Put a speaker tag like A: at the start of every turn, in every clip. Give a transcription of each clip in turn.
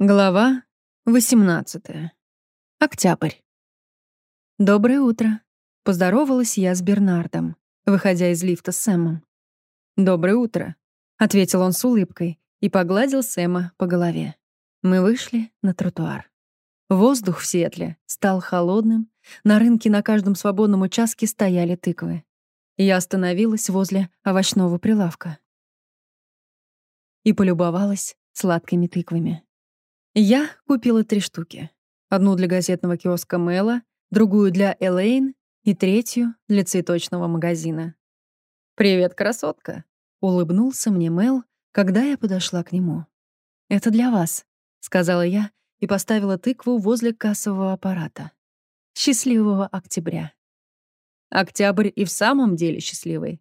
A: Глава 18. Октябрь. Доброе утро. Поздоровалась я с Бернардом, выходя из лифта с Сэмом. Доброе утро, ответил он с улыбкой и погладил Сэма по голове. Мы вышли на тротуар. Воздух в Сиэтле стал холодным, на рынке на каждом свободном участке стояли тыквы. Я остановилась возле овощного прилавка и полюбовалась сладкими тыквами. Я купила три штуки. Одну для газетного киоска Мэла, другую для Элейн и третью для цветочного магазина. «Привет, красотка!» — улыбнулся мне Мэл, когда я подошла к нему. «Это для вас», — сказала я и поставила тыкву возле кассового аппарата. «Счастливого октября». Октябрь и в самом деле счастливый.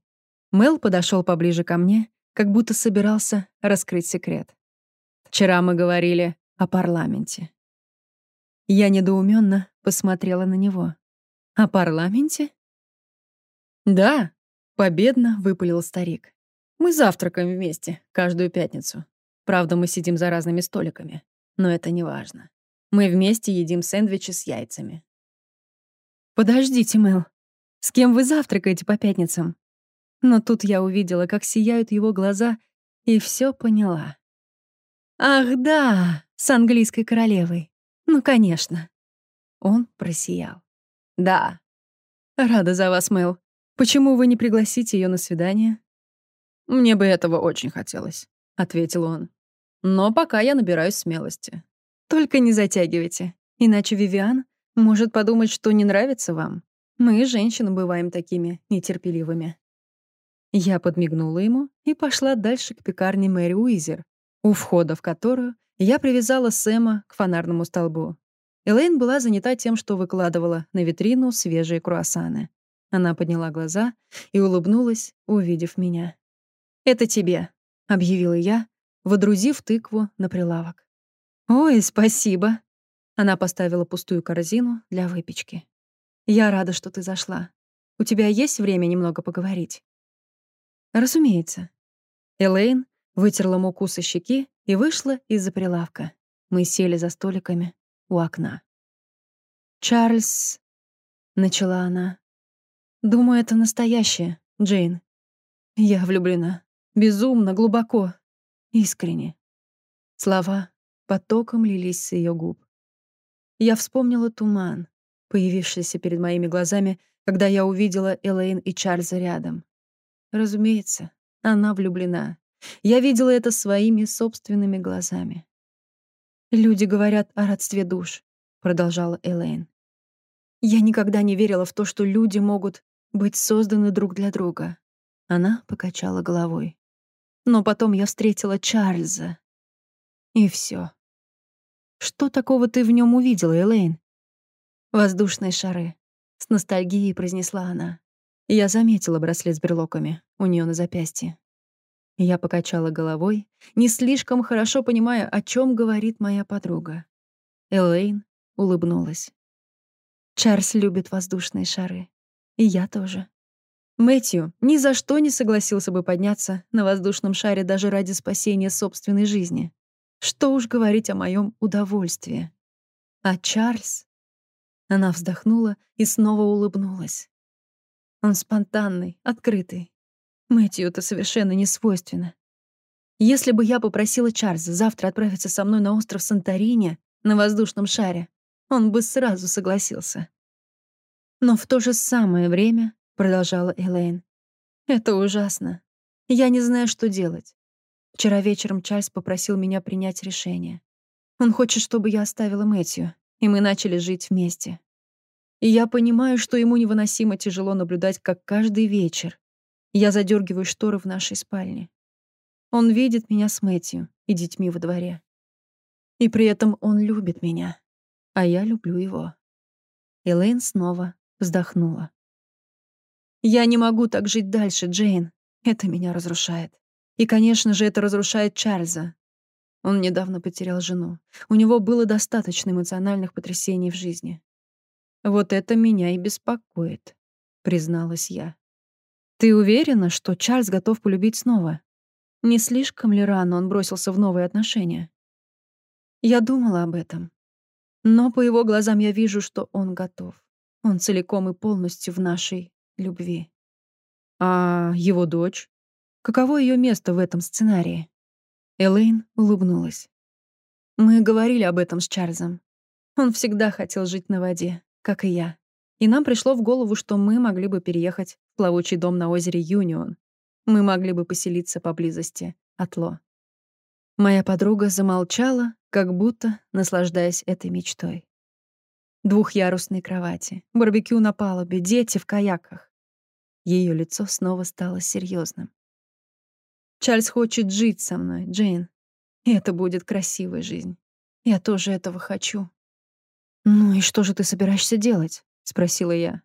A: Мэл подошел поближе ко мне, как будто собирался раскрыть секрет. Вчера мы говорили о парламенте. Я недоуменно посмотрела на него. О парламенте? Да, победно выпалил старик. Мы завтракаем вместе каждую пятницу. Правда, мы сидим за разными столиками, но это не важно. Мы вместе едим сэндвичи с яйцами. Подождите, Мэл. С кем вы завтракаете по пятницам? Но тут я увидела, как сияют его глаза, и все поняла. Ах, да, с английской королевой. Ну, конечно. Он просиял. Да. Рада за вас, Мэл. Почему вы не пригласите ее на свидание? Мне бы этого очень хотелось, ответил он. Но пока я набираюсь смелости. Только не затягивайте, иначе Вивиан может подумать, что не нравится вам. Мы, женщины, бываем такими нетерпеливыми. Я подмигнула ему и пошла дальше к пекарне Мэри Уизер, у входа в которую я привязала Сэма к фонарному столбу. Элейн была занята тем, что выкладывала на витрину свежие круассаны. Она подняла глаза и улыбнулась, увидев меня. «Это тебе», — объявила я, водрузив тыкву на прилавок. «Ой, спасибо». Она поставила пустую корзину для выпечки. «Я рада, что ты зашла. У тебя есть время немного поговорить?» «Разумеется». Элейн вытерла муку со щеки и вышла из-за прилавка. Мы сели за столиками у окна. «Чарльз...» — начала она. «Думаю, это настоящее, Джейн. Я влюблена. Безумно, глубоко. Искренне». Слова потоком лились с ее губ. Я вспомнила туман, появившийся перед моими глазами, когда я увидела Элейн и Чарльза рядом. Разумеется, она влюблена. Я видела это своими собственными глазами. «Люди говорят о родстве душ», — продолжала Элейн. «Я никогда не верила в то, что люди могут быть созданы друг для друга». Она покачала головой. Но потом я встретила Чарльза. И все. «Что такого ты в нем увидела, Элейн?» «Воздушные шары», — с ностальгией произнесла она. Я заметила браслет с брелоками у нее на запястье. Я покачала головой, не слишком хорошо понимая, о чем говорит моя подруга. Элейн улыбнулась. Чарльз любит воздушные шары. И я тоже. Мэтью ни за что не согласился бы подняться на воздушном шаре даже ради спасения собственной жизни. Что уж говорить о моем удовольствии. А Чарльз... Она вздохнула и снова улыбнулась. Он спонтанный, открытый, Мэтью это совершенно не свойственно. Если бы я попросила Чарльза завтра отправиться со мной на остров Санторини на воздушном шаре, он бы сразу согласился. Но в то же самое время, продолжала Элейн, это ужасно. Я не знаю, что делать. Вчера вечером Чарльз попросил меня принять решение. Он хочет, чтобы я оставила Мэтью, и мы начали жить вместе. И я понимаю, что ему невыносимо тяжело наблюдать, как каждый вечер я задергиваю шторы в нашей спальне. Он видит меня с Мэтью и детьми во дворе. И при этом он любит меня, а я люблю его. Элейн снова вздохнула. «Я не могу так жить дальше, Джейн. Это меня разрушает. И, конечно же, это разрушает Чарльза. Он недавно потерял жену. У него было достаточно эмоциональных потрясений в жизни. Вот это меня и беспокоит, призналась я. Ты уверена, что Чарльз готов полюбить снова? Не слишком ли рано он бросился в новые отношения? Я думала об этом. Но по его глазам я вижу, что он готов. Он целиком и полностью в нашей любви. А его дочь? Каково ее место в этом сценарии? Элейн улыбнулась. Мы говорили об этом с Чарльзом. Он всегда хотел жить на воде, как и я. И нам пришло в голову, что мы могли бы переехать в плавучий дом на озере Юнион. Мы могли бы поселиться поблизости от Ло. Моя подруга замолчала, как будто наслаждаясь этой мечтой. Двухъярусные кровати, барбекю на палубе, дети в каяках. Ее лицо снова стало серьезным. Чарльз хочет жить со мной, Джейн. И это будет красивая жизнь. Я тоже этого хочу. «Ну и что же ты собираешься делать?» — спросила я.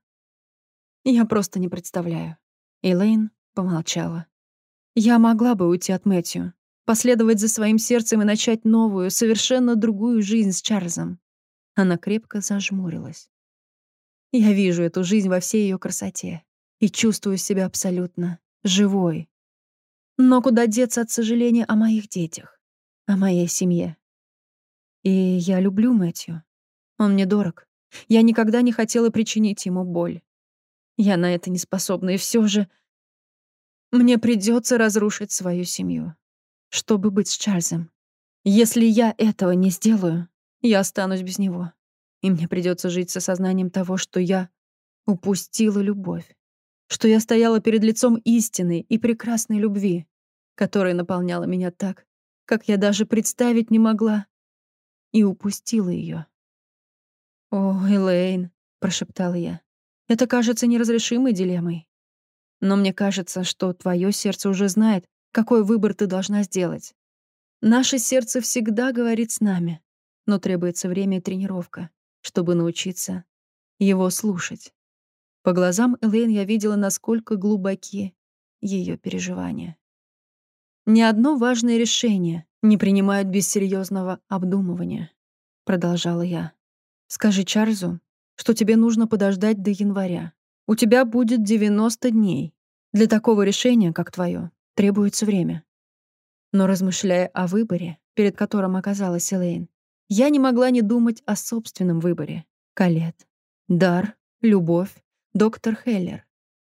A: «Я просто не представляю». Элейн помолчала. «Я могла бы уйти от Мэтью, последовать за своим сердцем и начать новую, совершенно другую жизнь с Чарльзом». Она крепко зажмурилась. Я вижу эту жизнь во всей ее красоте и чувствую себя абсолютно живой. Но куда деться от сожаления о моих детях, о моей семье? И я люблю Мэтью. Он мне дорог. Я никогда не хотела причинить ему боль. Я на это не способна, и все же мне придется разрушить свою семью, чтобы быть с Чарльзом. Если я этого не сделаю, я останусь без него, и мне придется жить с осознанием того, что я упустила любовь, что я стояла перед лицом истины и прекрасной любви, которая наполняла меня так, как я даже представить не могла, и упустила ее. «О, Элейн», — прошептала я, — «это кажется неразрешимой дилеммой. Но мне кажется, что твое сердце уже знает, какой выбор ты должна сделать. Наше сердце всегда говорит с нами, но требуется время и тренировка, чтобы научиться его слушать. По глазам Элейн я видела, насколько глубоки ее переживания. Ни одно важное решение не принимают без серьезного обдумывания, продолжала я. Скажи Чарльзу, что тебе нужно подождать до января. У тебя будет 90 дней. Для такого решения, как твое, требуется время. Но размышляя о выборе, перед которым оказалась Элейн, я не могла не думать о собственном выборе. Калет, дар, любовь, доктор Хеллер.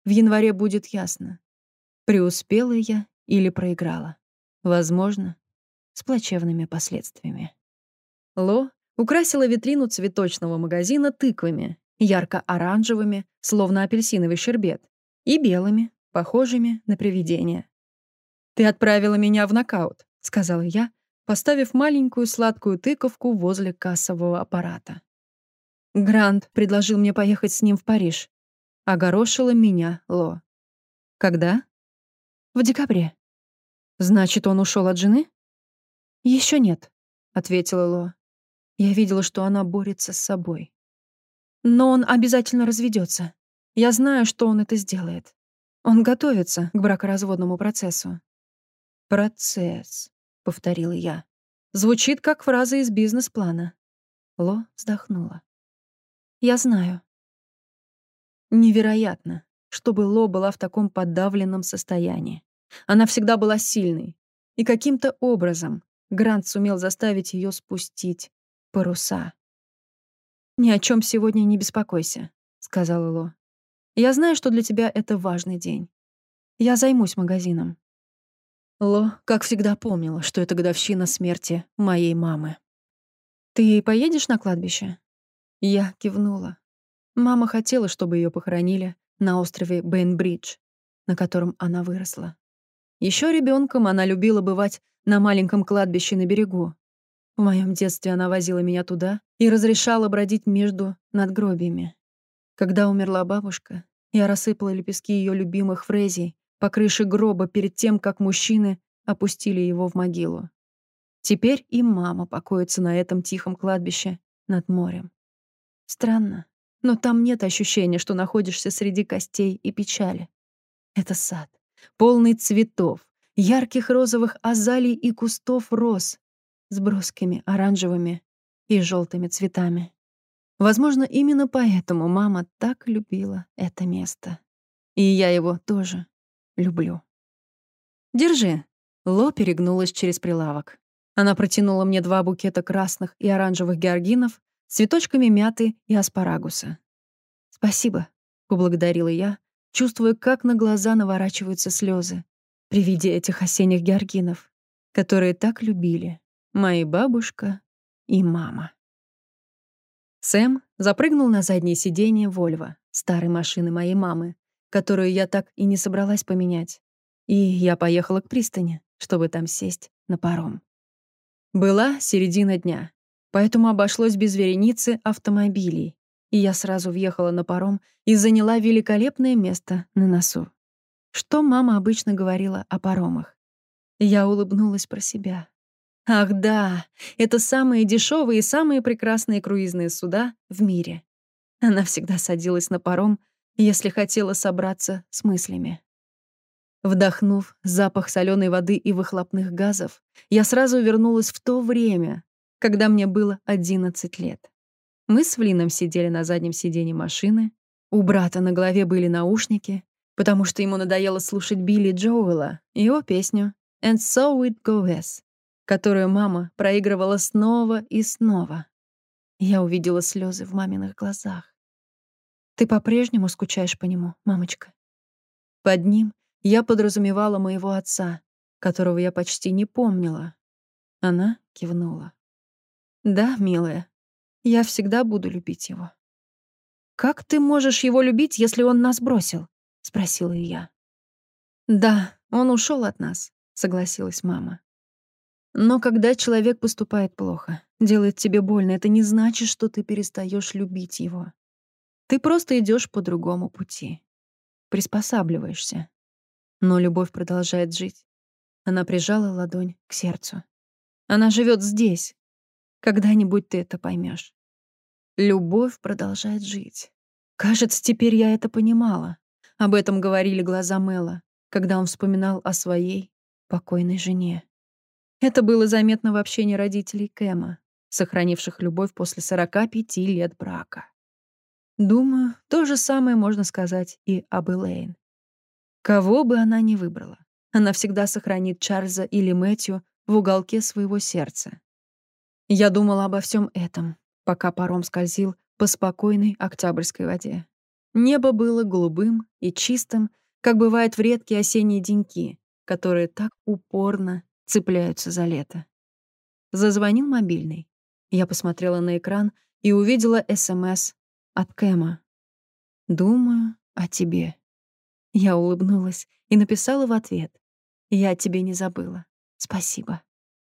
A: В январе будет ясно, преуспела я или проиграла. Возможно, с плачевными последствиями. Ло украсила витрину цветочного магазина тыквами, ярко-оранжевыми, словно апельсиновый щербет, и белыми, похожими на привидения. «Ты отправила меня в нокаут», — сказала я, поставив маленькую сладкую тыковку возле кассового аппарата. Грант предложил мне поехать с ним в Париж. Огорошила меня Ло. Когда? В декабре. Значит, он ушел от жены? Еще нет, ответила Ло. Я видела, что она борется с собой. Но он обязательно разведется. Я знаю, что он это сделает. Он готовится к бракоразводному процессу. «Процесс», — повторила я. Звучит как фраза из бизнес-плана. Ло вздохнула. «Я знаю». Невероятно, чтобы Ло была в таком подавленном состоянии. Она всегда была сильной. И каким-то образом Грант сумел заставить ее спустить паруса. «Ни о чем сегодня не беспокойся», — сказала Ло. «Я знаю, что для тебя это важный день. Я займусь магазином». Ло, как всегда, помнила, что это годовщина смерти моей мамы. «Ты поедешь на кладбище?» Я кивнула. Мама хотела, чтобы ее похоронили на острове Бейнбридж, на котором она выросла. Еще ребенком она любила бывать на маленьком кладбище на берегу, в моем детстве она возила меня туда и разрешала бродить между надгробиями. Когда умерла бабушка, я рассыпала лепестки ее любимых фрезий по крыше гроба перед тем, как мужчины опустили его в могилу. Теперь и мама покоится на этом тихом кладбище над морем. Странно, но там нет ощущения, что находишься среди костей и печали. Это сад, полный цветов, ярких розовых азалий и кустов роз, с броскими оранжевыми и желтыми цветами. Возможно, именно поэтому мама так любила это место. И я его тоже люблю. «Держи». Ло перегнулась через прилавок. Она протянула мне два букета красных и оранжевых георгинов с цветочками мяты и аспарагуса. «Спасибо», — поблагодарила я, чувствуя, как на глаза наворачиваются слезы при виде этих осенних георгинов, которые так любили мои бабушка и мама. Сэм запрыгнул на заднее сиденье Вольво, старой машины моей мамы, которую я так и не собралась поменять. И я поехала к пристани, чтобы там сесть на паром. Была середина дня, поэтому обошлось без вереницы автомобилей, и я сразу въехала на паром и заняла великолепное место на носу. Что мама обычно говорила о паромах? Я улыбнулась про себя. Ах да, это самые дешевые и самые прекрасные круизные суда в мире. Она всегда садилась на паром, если хотела собраться с мыслями. Вдохнув запах соленой воды и выхлопных газов, я сразу вернулась в то время, когда мне было 11 лет. Мы с Флином сидели на заднем сиденье машины, у брата на голове были наушники, потому что ему надоело слушать Билли Джоуэлла, его песню «And so it goes», которую мама проигрывала снова и снова. Я увидела слезы в маминых глазах. «Ты по-прежнему скучаешь по нему, мамочка?» Под ним я подразумевала моего отца, которого я почти не помнила. Она кивнула. «Да, милая, я всегда буду любить его». «Как ты можешь его любить, если он нас бросил?» — спросила я. «Да, он ушел от нас», — согласилась мама. «Но когда человек поступает плохо, делает тебе больно, это не значит, что ты перестаешь любить его. Ты просто идешь по другому пути. Приспосабливаешься. Но любовь продолжает жить. Она прижала ладонь к сердцу. Она живет здесь. Когда-нибудь ты это поймешь. Любовь продолжает жить. Кажется, теперь я это понимала. Об этом говорили глаза Мэла, когда он вспоминал о своей покойной жене. Это было заметно в общении родителей Кэма, сохранивших любовь после 45 лет брака. Думаю, то же самое можно сказать и об Элейн. Кого бы она ни выбрала, она всегда сохранит Чарльза или Мэтью в уголке своего сердца. Я думала обо всем этом, пока паром скользил по спокойной октябрьской воде. Небо было голубым и чистым, как бывает в редкие осенние деньки, которые так упорно цепляются за лето. Зазвонил мобильный. Я посмотрела на экран и увидела СМС от Кэма. «Думаю о тебе». Я улыбнулась и написала в ответ. «Я тебе не забыла. Спасибо».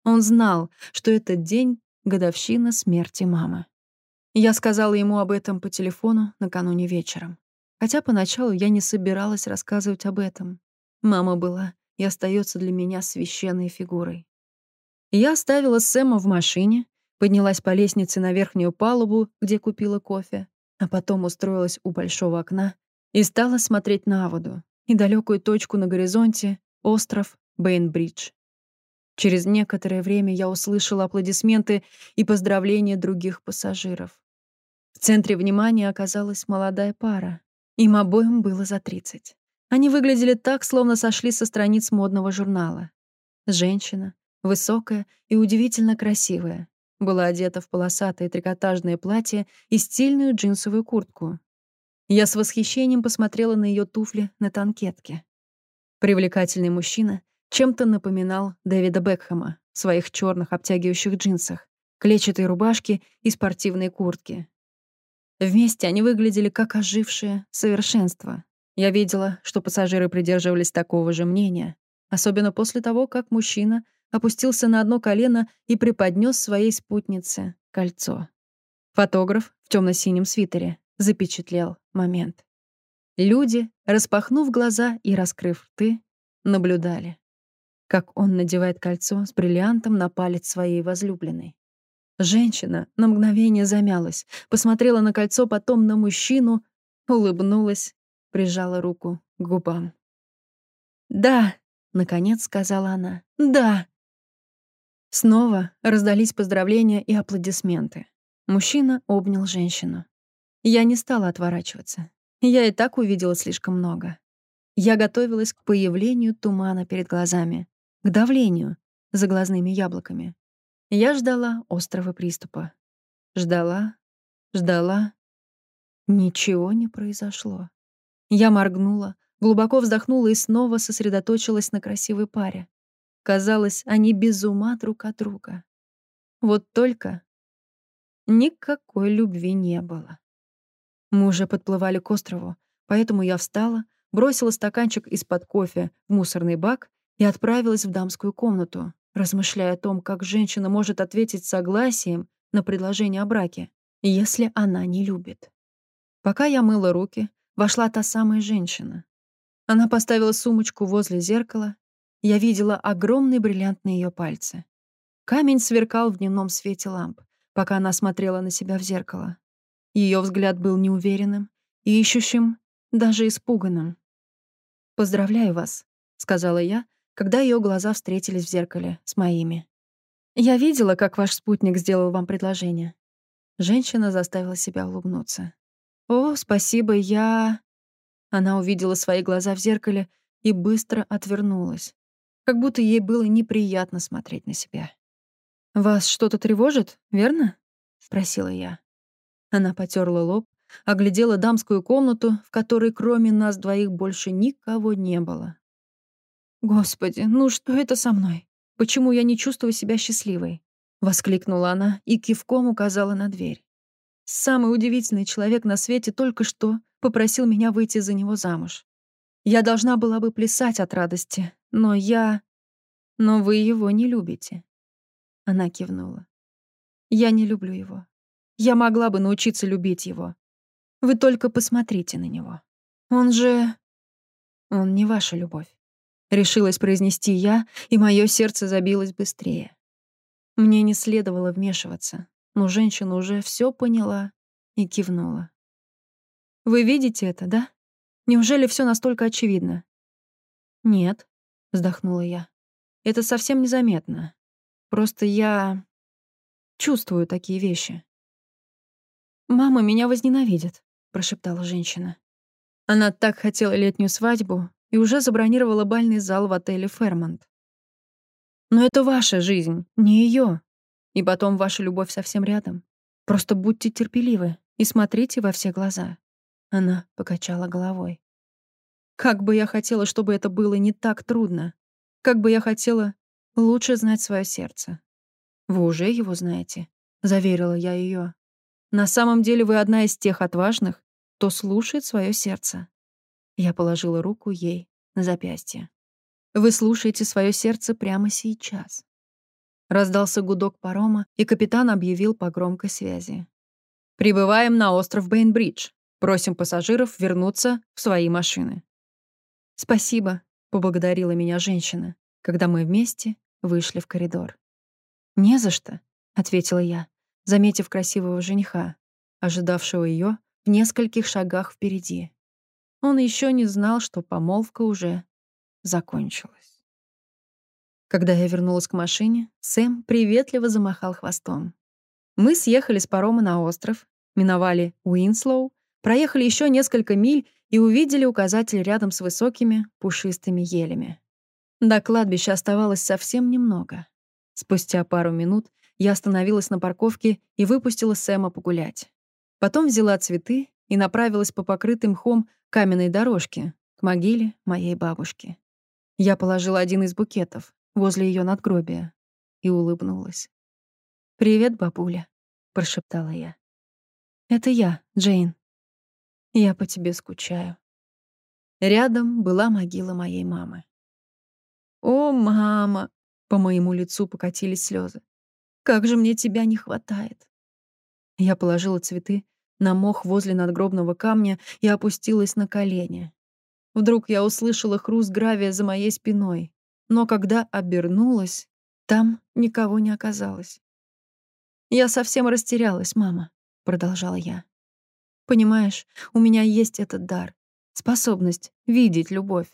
A: Он знал, что этот день — годовщина смерти мамы. Я сказала ему об этом по телефону накануне вечером. Хотя поначалу я не собиралась рассказывать об этом. Мама была и остается для меня священной фигурой. Я оставила Сэма в машине, поднялась по лестнице на верхнюю палубу, где купила кофе, а потом устроилась у большого окна и стала смотреть на воду и далекую точку на горизонте — остров Бейнбридж. Через некоторое время я услышала аплодисменты и поздравления других пассажиров. В центре внимания оказалась молодая пара. Им обоим было за 30. Они выглядели так, словно сошли со страниц модного журнала. Женщина, высокая и удивительно красивая, была одета в полосатое трикотажное платье и стильную джинсовую куртку. Я с восхищением посмотрела на ее туфли на танкетке. Привлекательный мужчина чем-то напоминал Дэвида Бекхэма в своих черных обтягивающих джинсах, клетчатой рубашке и спортивной куртке. Вместе они выглядели как ожившее совершенство. Я видела, что пассажиры придерживались такого же мнения, особенно после того, как мужчина опустился на одно колено и преподнес своей спутнице кольцо. Фотограф в темно-синем свитере запечатлел момент. Люди, распахнув глаза и раскрыв рты, наблюдали, как он надевает кольцо с бриллиантом на палец своей возлюбленной. Женщина на мгновение замялась, посмотрела на кольцо, потом на мужчину, улыбнулась, прижала руку к губам. «Да», — наконец сказала она, — «да». Снова раздались поздравления и аплодисменты. Мужчина обнял женщину. Я не стала отворачиваться. Я и так увидела слишком много. Я готовилась к появлению тумана перед глазами, к давлению за глазными яблоками, Я ждала острого приступа. Ждала, ждала. Ничего не произошло. Я моргнула, глубоко вздохнула и снова сосредоточилась на красивой паре. Казалось, они без ума друг от друга. Вот только никакой любви не было. Мы уже подплывали к острову, поэтому я встала, бросила стаканчик из-под кофе в мусорный бак и отправилась в дамскую комнату, размышляя о том, как женщина может ответить согласием на предложение о браке, если она не любит. Пока я мыла руки, вошла та самая женщина. Она поставила сумочку возле зеркала. Я видела огромный бриллиант на ее пальце. Камень сверкал в дневном свете ламп, пока она смотрела на себя в зеркало. Ее взгляд был неуверенным ищущим, даже испуганным. «Поздравляю вас», — сказала я, когда ее глаза встретились в зеркале с моими. «Я видела, как ваш спутник сделал вам предложение». Женщина заставила себя улыбнуться. «О, спасибо, я...» Она увидела свои глаза в зеркале и быстро отвернулась, как будто ей было неприятно смотреть на себя. «Вас что-то тревожит, верно?» — спросила я. Она потерла лоб, оглядела дамскую комнату, в которой кроме нас двоих больше никого не было. «Господи, ну что это со мной? Почему я не чувствую себя счастливой?» — воскликнула она и кивком указала на дверь. «Самый удивительный человек на свете только что попросил меня выйти за него замуж. Я должна была бы плясать от радости, но я... Но вы его не любите». Она кивнула. «Я не люблю его. Я могла бы научиться любить его. Вы только посмотрите на него. Он же... Он не ваша любовь. Решилась произнести я, и мое сердце забилось быстрее. Мне не следовало вмешиваться, но женщина уже все поняла и кивнула. «Вы видите это, да? Неужели все настолько очевидно?» «Нет», — вздохнула я. «Это совсем незаметно. Просто я чувствую такие вещи». «Мама меня возненавидит», — прошептала женщина. Она так хотела летнюю свадьбу, и уже забронировала бальный зал в отеле «Фермонт». Но это ваша жизнь, не ее. И потом ваша любовь совсем рядом. Просто будьте терпеливы и смотрите во все глаза. Она покачала головой. Как бы я хотела, чтобы это было не так трудно. Как бы я хотела лучше знать свое сердце. Вы уже его знаете, заверила я ее. На самом деле вы одна из тех отважных, кто слушает свое сердце. Я положила руку ей на запястье. Вы слушаете свое сердце прямо сейчас. Раздался гудок парома, и капитан объявил по громкой связи. «Прибываем на остров Бейнбридж. Просим пассажиров вернуться в свои машины». «Спасибо», — поблагодарила меня женщина, когда мы вместе вышли в коридор. «Не за что», — ответила я, заметив красивого жениха, ожидавшего ее в нескольких шагах впереди. Он еще не знал, что помолвка уже закончилась. Когда я вернулась к машине, Сэм приветливо замахал хвостом. Мы съехали с парома на остров, миновали Уинслоу, проехали еще несколько миль и увидели указатель рядом с высокими пушистыми елями. До кладбища оставалось совсем немного. Спустя пару минут я остановилась на парковке и выпустила Сэма погулять. Потом взяла цветы и направилась по покрытым мхом каменной дорожке к могиле моей бабушки. Я положила один из букетов возле ее надгробия и улыбнулась. «Привет, бабуля», — прошептала я. «Это я, Джейн. Я по тебе скучаю». Рядом была могила моей мамы. «О, мама!» — по моему лицу покатились слезы. «Как же мне тебя не хватает!» Я положила цветы на мох возле надгробного камня и опустилась на колени. Вдруг я услышала хруст гравия за моей спиной, но когда обернулась, там никого не оказалось. «Я совсем растерялась, мама», — продолжала я. «Понимаешь, у меня есть этот дар, способность видеть любовь.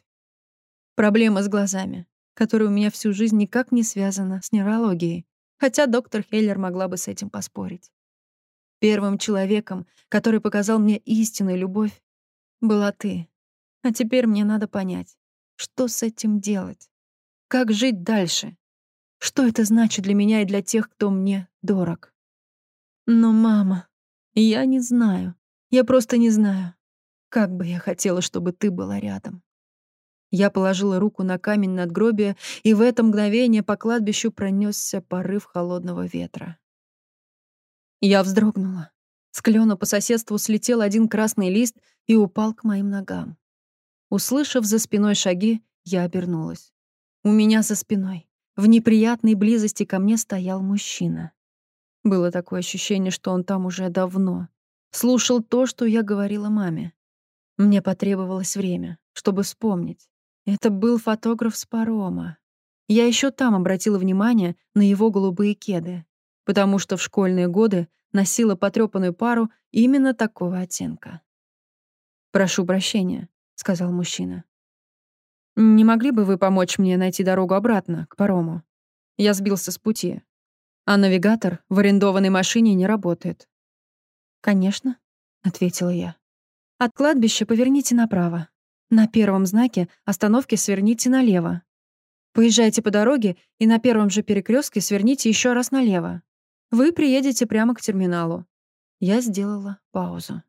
A: Проблема с глазами, которая у меня всю жизнь никак не связана с нейрологией, хотя доктор Хейлер могла бы с этим поспорить. Первым человеком, который показал мне истинную любовь, была ты. А теперь мне надо понять, что с этим делать? Как жить дальше? Что это значит для меня и для тех, кто мне дорог? Но, мама, я не знаю. Я просто не знаю. Как бы я хотела, чтобы ты была рядом. Я положила руку на камень над надгробия, и в это мгновение по кладбищу пронесся порыв холодного ветра. Я вздрогнула. С клена по соседству слетел один красный лист и упал к моим ногам. Услышав за спиной шаги, я обернулась. У меня за спиной, в неприятной близости ко мне стоял мужчина. Было такое ощущение, что он там уже давно. Слушал то, что я говорила маме. Мне потребовалось время, чтобы вспомнить. Это был фотограф с парома. Я еще там обратила внимание на его голубые кеды, потому что в школьные годы носила потрепанную пару именно такого оттенка. «Прошу прощения», — сказал мужчина. «Не могли бы вы помочь мне найти дорогу обратно, к парому? Я сбился с пути а навигатор в арендованной машине не работает. «Конечно», — ответила я. «От кладбища поверните направо. На первом знаке остановки сверните налево. Поезжайте по дороге и на первом же перекрестке сверните еще раз налево. Вы приедете прямо к терминалу». Я сделала паузу.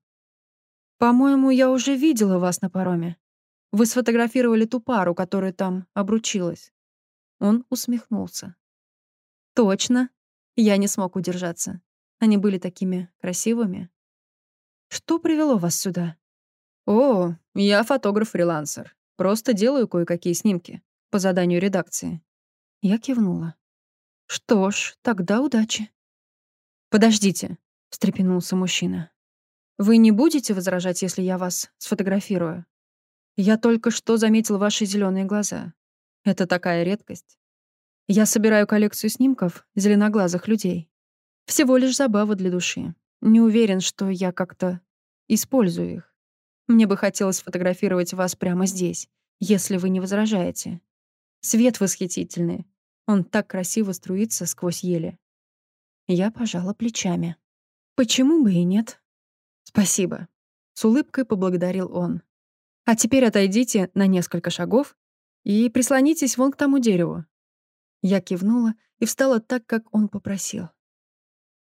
A: «По-моему, я уже видела вас на пароме. Вы сфотографировали ту пару, которая там обручилась». Он усмехнулся. «Точно. Я не смог удержаться. Они были такими красивыми. Что привело вас сюда? О, я фотограф-фрилансер. Просто делаю кое-какие снимки по заданию редакции. Я кивнула. Что ж, тогда удачи. Подождите, встрепенулся мужчина. Вы не будете возражать, если я вас сфотографирую? Я только что заметил ваши зеленые глаза. Это такая редкость. Я собираю коллекцию снимков зеленоглазых людей. Всего лишь забава для души. Не уверен, что я как-то использую их. Мне бы хотелось фотографировать вас прямо здесь, если вы не возражаете. Свет восхитительный. Он так красиво струится сквозь ели. Я пожала плечами. Почему бы и нет? Спасибо. С улыбкой поблагодарил он. А теперь отойдите на несколько шагов и прислонитесь вон к тому дереву. Я кивнула и встала так, как он попросил.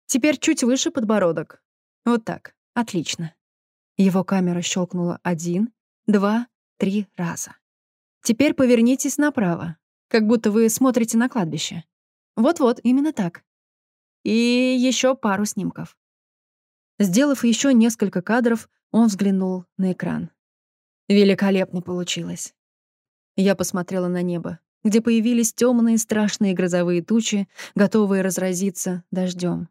A: Теперь чуть выше подбородок. Вот так. Отлично. Его камера щелкнула один, два, три раза. Теперь повернитесь направо, как будто вы смотрите на кладбище. Вот-вот, именно так. И еще пару снимков. Сделав еще несколько кадров, он взглянул на экран. Великолепно получилось. Я посмотрела на небо где появились темные страшные грозовые тучи, готовые разразиться дождем.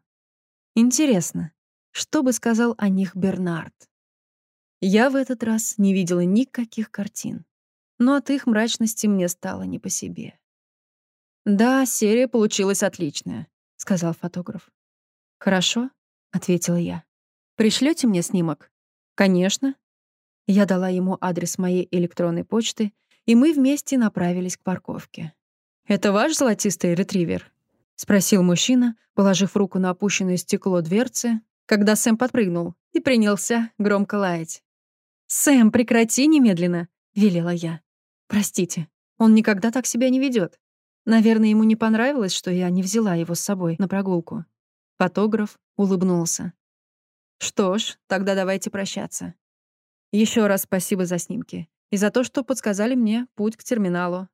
A: Интересно, что бы сказал о них Бернард? Я в этот раз не видела никаких картин, но от их мрачности мне стало не по себе. «Да, серия получилась отличная», — сказал фотограф. «Хорошо», — ответила я. Пришлете мне снимок?» «Конечно». Я дала ему адрес моей электронной почты — и мы вместе направились к парковке. «Это ваш золотистый ретривер?» — спросил мужчина, положив руку на опущенное стекло дверцы, когда Сэм подпрыгнул и принялся громко лаять. «Сэм, прекрати немедленно!» — велела я. «Простите, он никогда так себя не ведет. Наверное, ему не понравилось, что я не взяла его с собой на прогулку». Фотограф улыбнулся. «Что ж, тогда давайте прощаться. Еще раз спасибо за снимки и за то, что подсказали мне путь к терминалу.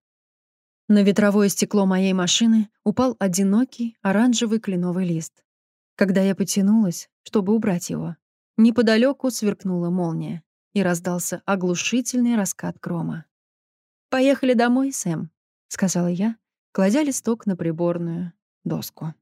A: На ветровое стекло моей машины упал одинокий оранжевый кленовый лист. Когда я потянулась, чтобы убрать его, неподалеку сверкнула молния и раздался оглушительный раскат грома. «Поехали домой, Сэм», — сказала я, кладя листок на приборную доску.